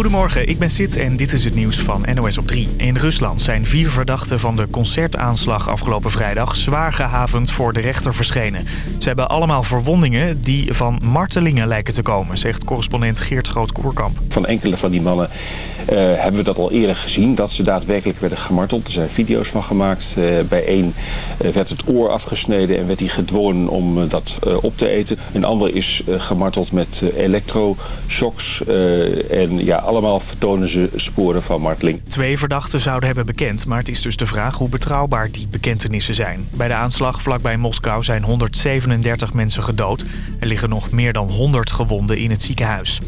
Goedemorgen, ik ben Sid en dit is het nieuws van NOS op 3. In Rusland zijn vier verdachten van de concertaanslag afgelopen vrijdag... zwaar gehavend voor de rechter verschenen. Ze hebben allemaal verwondingen die van martelingen lijken te komen... zegt correspondent Geert Groot-Koerkamp. Van enkele van die mannen uh, hebben we dat al eerder gezien... dat ze daadwerkelijk werden gemarteld. Er zijn video's van gemaakt. Uh, bij één uh, werd het oor afgesneden en werd hij gedwongen om dat op te eten. Een ander is gemarteld met elektroshocks en ja, allemaal vertonen ze sporen van marteling. Twee verdachten zouden hebben bekend, maar het is dus de vraag hoe betrouwbaar die bekentenissen zijn. Bij de aanslag vlakbij Moskou zijn 137 mensen gedood. Er liggen nog meer dan 100 gewonden in het ziekenhuis.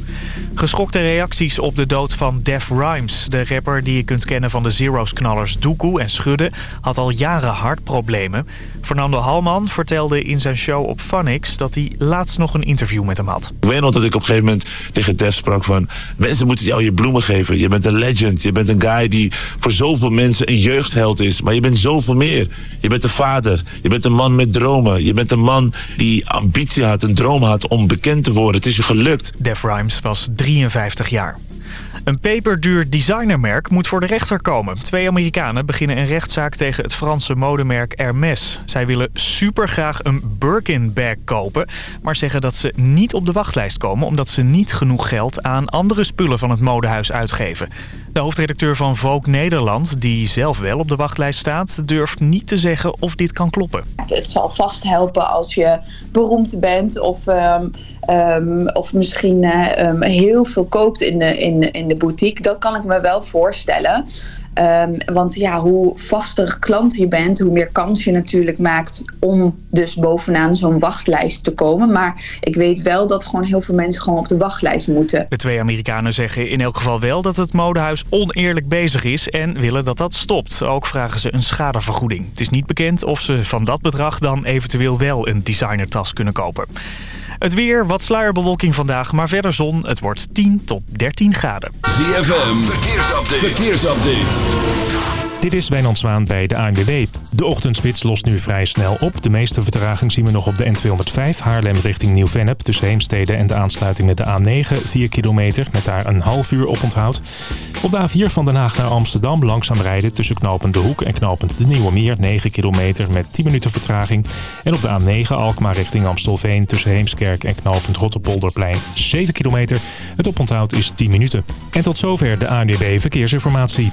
Geschokte reacties op de dood van Def Rhymes. De rapper die je kunt kennen van de Zero's-knallers Doekoe en Schudde... had al jaren hartproblemen. Fernando Halman vertelde in zijn show op Funix... dat hij laatst nog een interview met hem had. Ik weet nog dat ik op een gegeven moment tegen Def sprak van... mensen moeten jou je bloemen geven. Je bent een legend. Je bent een guy die voor zoveel mensen een jeugdheld is. Maar je bent zoveel meer. Je bent een vader. Je bent een man met dromen. Je bent een man die ambitie had, een droom had om bekend te worden. Het is je gelukt. Def Rhymes was 53 jaar. Een peperduur designermerk moet voor de rechter komen. Twee Amerikanen beginnen een rechtszaak tegen het Franse modemerk Hermès. Zij willen supergraag een Birkin-bag kopen... maar zeggen dat ze niet op de wachtlijst komen... omdat ze niet genoeg geld aan andere spullen van het modehuis uitgeven. De hoofdredacteur van Vogue Nederland, die zelf wel op de wachtlijst staat... durft niet te zeggen of dit kan kloppen. Het zal vast helpen als je beroemd bent of, um, um, of misschien uh, heel veel koopt in de, in, in de boutique. Dat kan ik me wel voorstellen. Um, want ja, hoe vaster klant je bent, hoe meer kans je natuurlijk maakt om dus bovenaan zo'n wachtlijst te komen. Maar ik weet wel dat gewoon heel veel mensen gewoon op de wachtlijst moeten. De twee Amerikanen zeggen in elk geval wel dat het modehuis oneerlijk bezig is en willen dat dat stopt. Ook vragen ze een schadevergoeding. Het is niet bekend of ze van dat bedrag dan eventueel wel een designertas kunnen kopen. Het weer, wat sluierbewolking vandaag, maar verder zon. Het wordt 10 tot 13 graden. ZFM, verkeersupdate. verkeersupdate. Dit is Wijnand Zwaan bij de ANWB. De ochtendspits lost nu vrij snel op. De meeste vertraging zien we nog op de N205 Haarlem richting Nieuw-Vennep... tussen Heemstede en de aansluiting met de A9, 4 kilometer... met daar een half uur op onthoud. Op de A4 van Den Haag naar Amsterdam langzaam rijden... tussen knopend De Hoek en knopend De Nieuwe Meer, 9 kilometer met 10 minuten vertraging. En op de A9 Alkmaar richting Amstelveen tussen Heemskerk en knopend Rotterpolderplein, 7 kilometer. Het oponthoud is 10 minuten. En tot zover de ANWB Verkeersinformatie.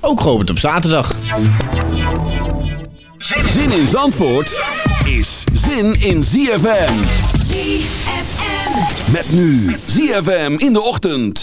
ook geopend op zaterdag. Zin in Zandvoort is zin in ZFM. ZFM. Met nu ZFM in de ochtend.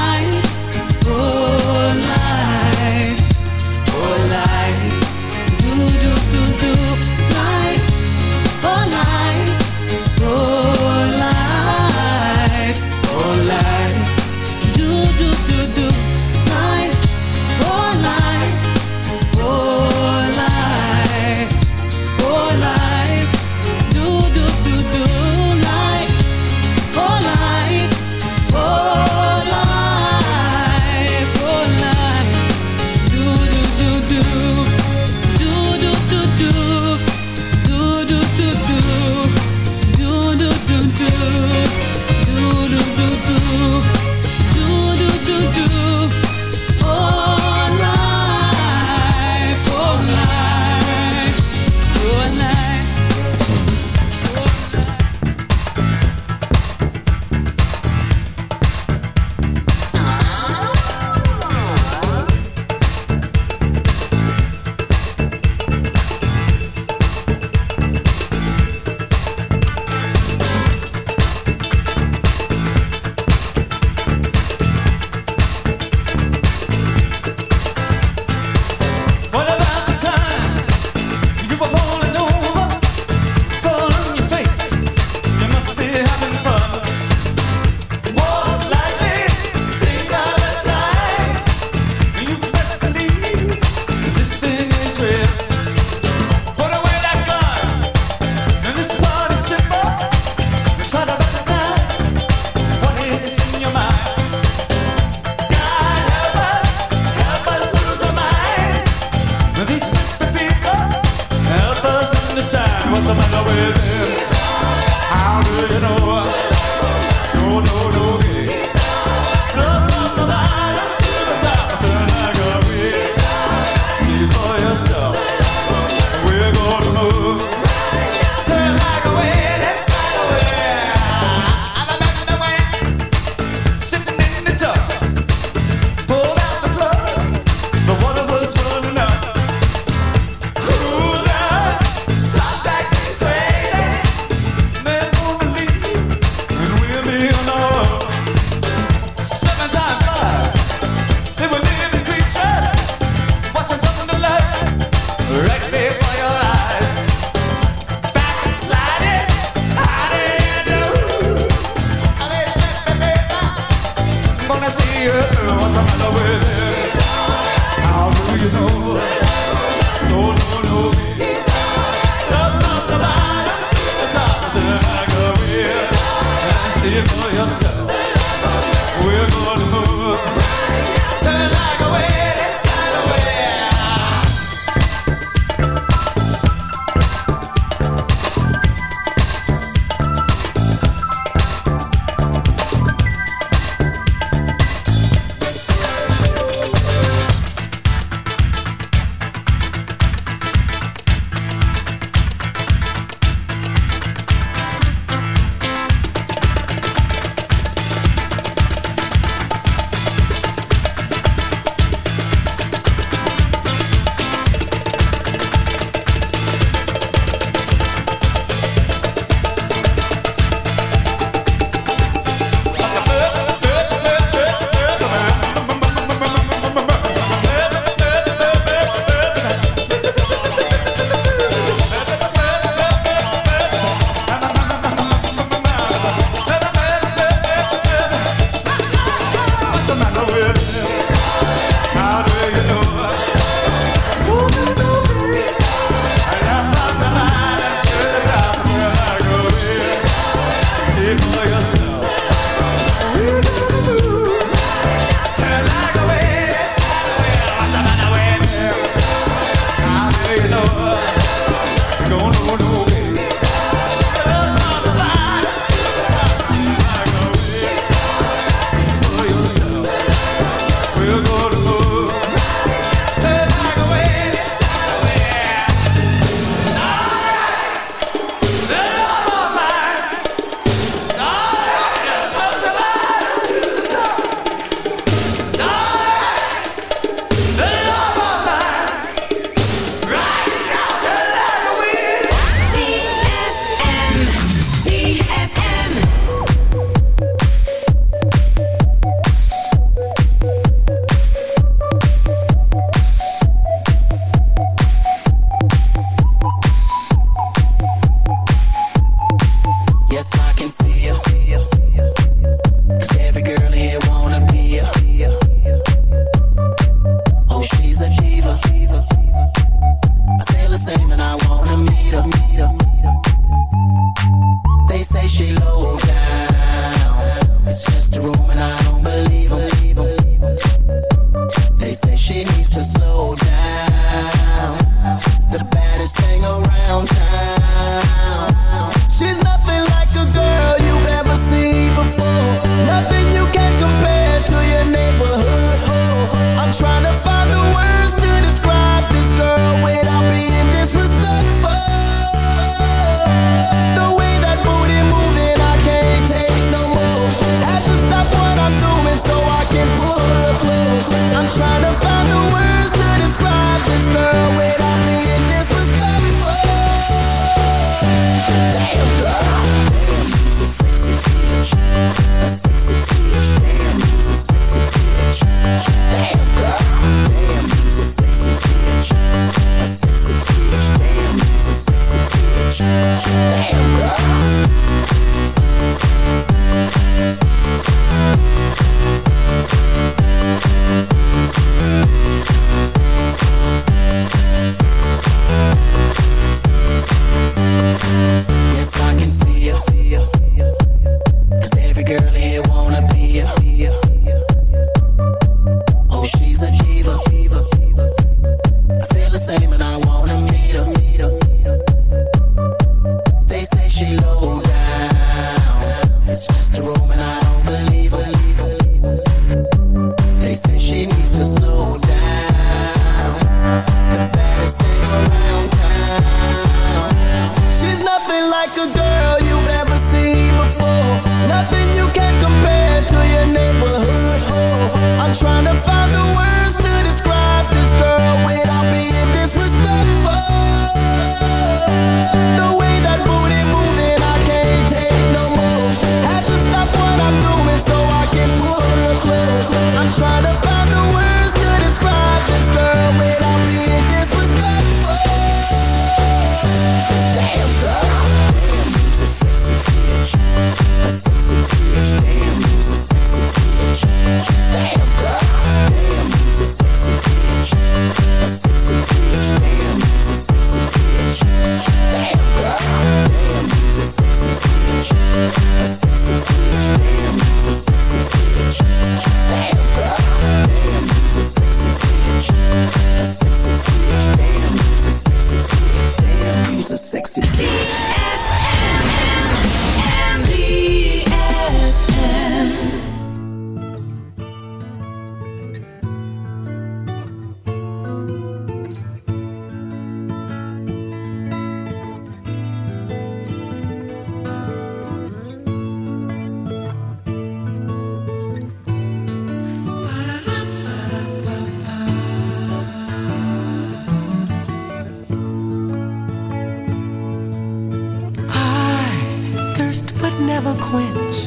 quench.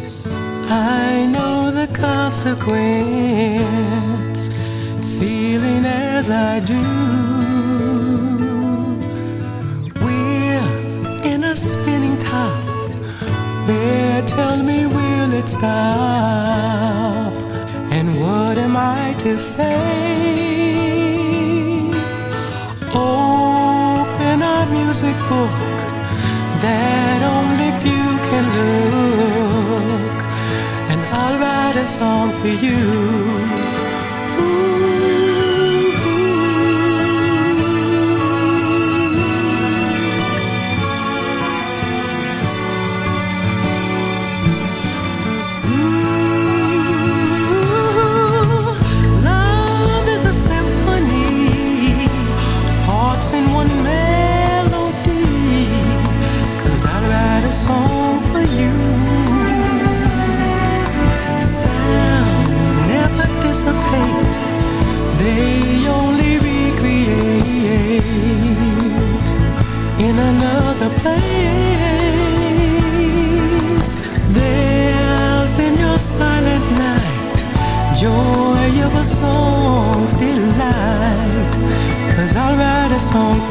I know the consequence, feeling as I do. We're in a spinning top. There, tell me, will it stop? And what am I to say? Open our music book song for you.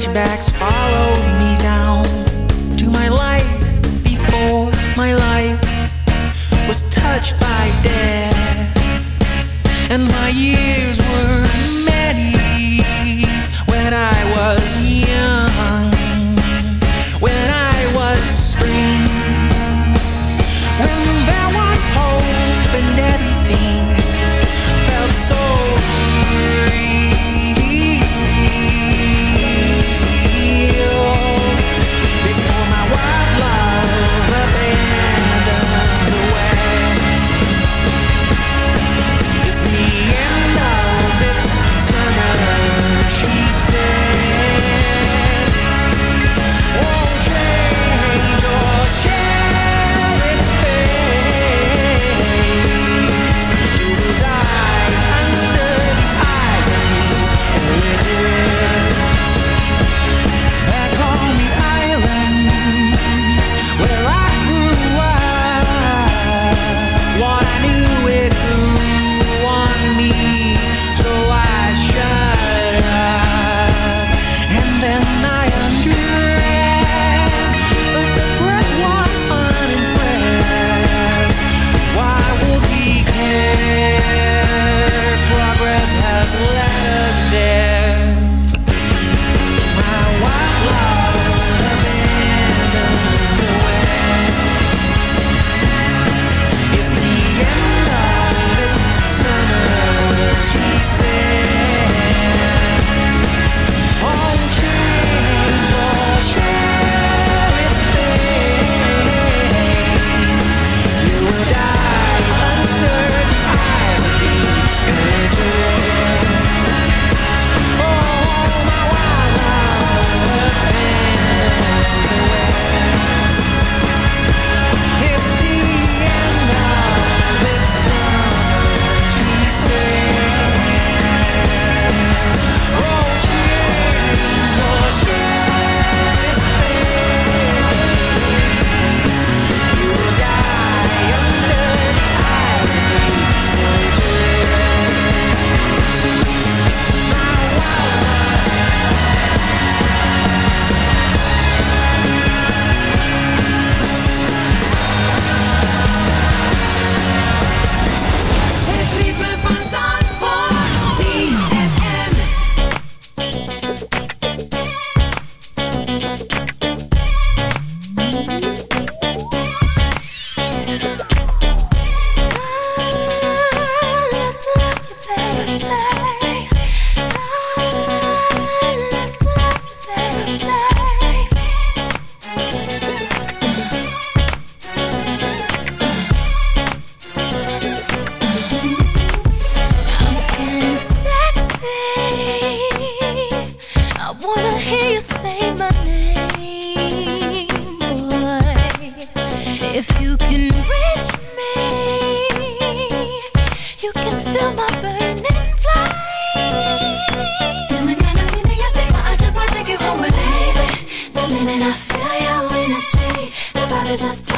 flashbacks far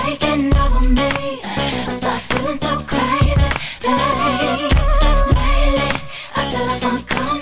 taking over me. I start feeling so crazy. Lately, I feel like I'm coming.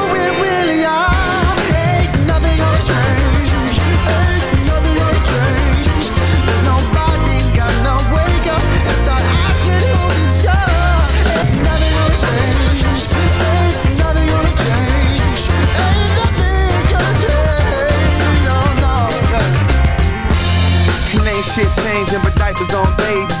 changing, but diapers on babies.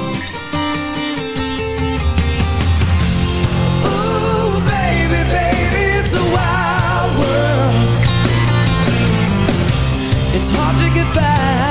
It's hard to get by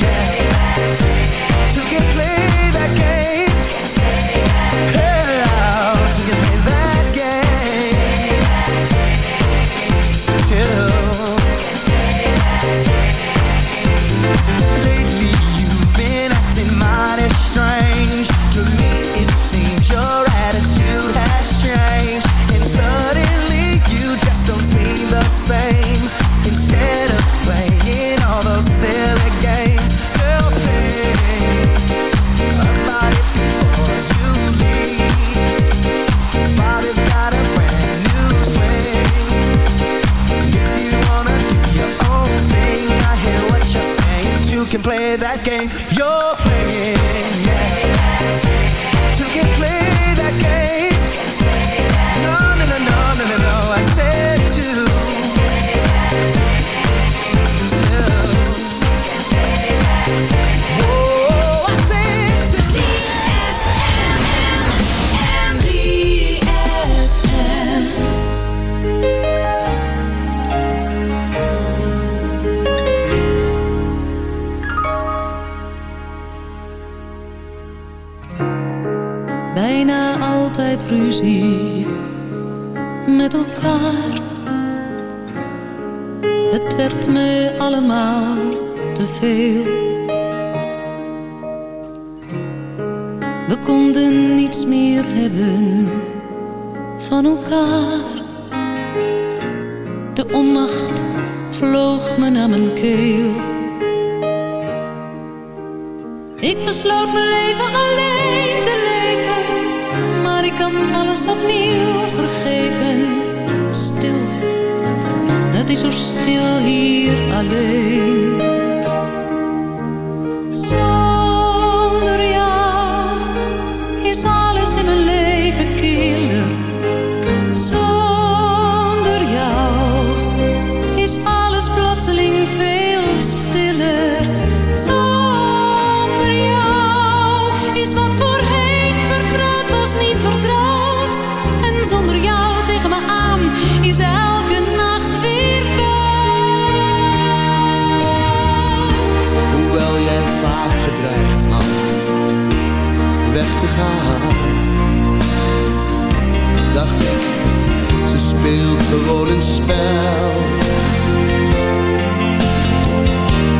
Dacht ik, ze speelt gewoon een spel.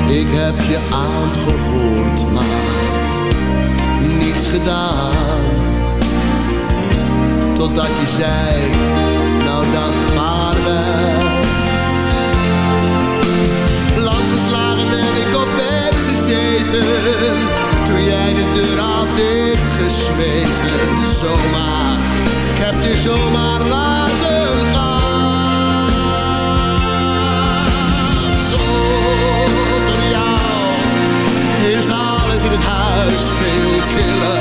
Ik heb je aangehoord, maar niets gedaan. Totdat je zei, nou dan vaarwel. Lang geslagen heb ik op bed gezeten, toen jij de deur al deed dichtgesmeten. Zomaar, ik heb je zomaar laten gaan. Zonder jou is alles in het huis veel killer.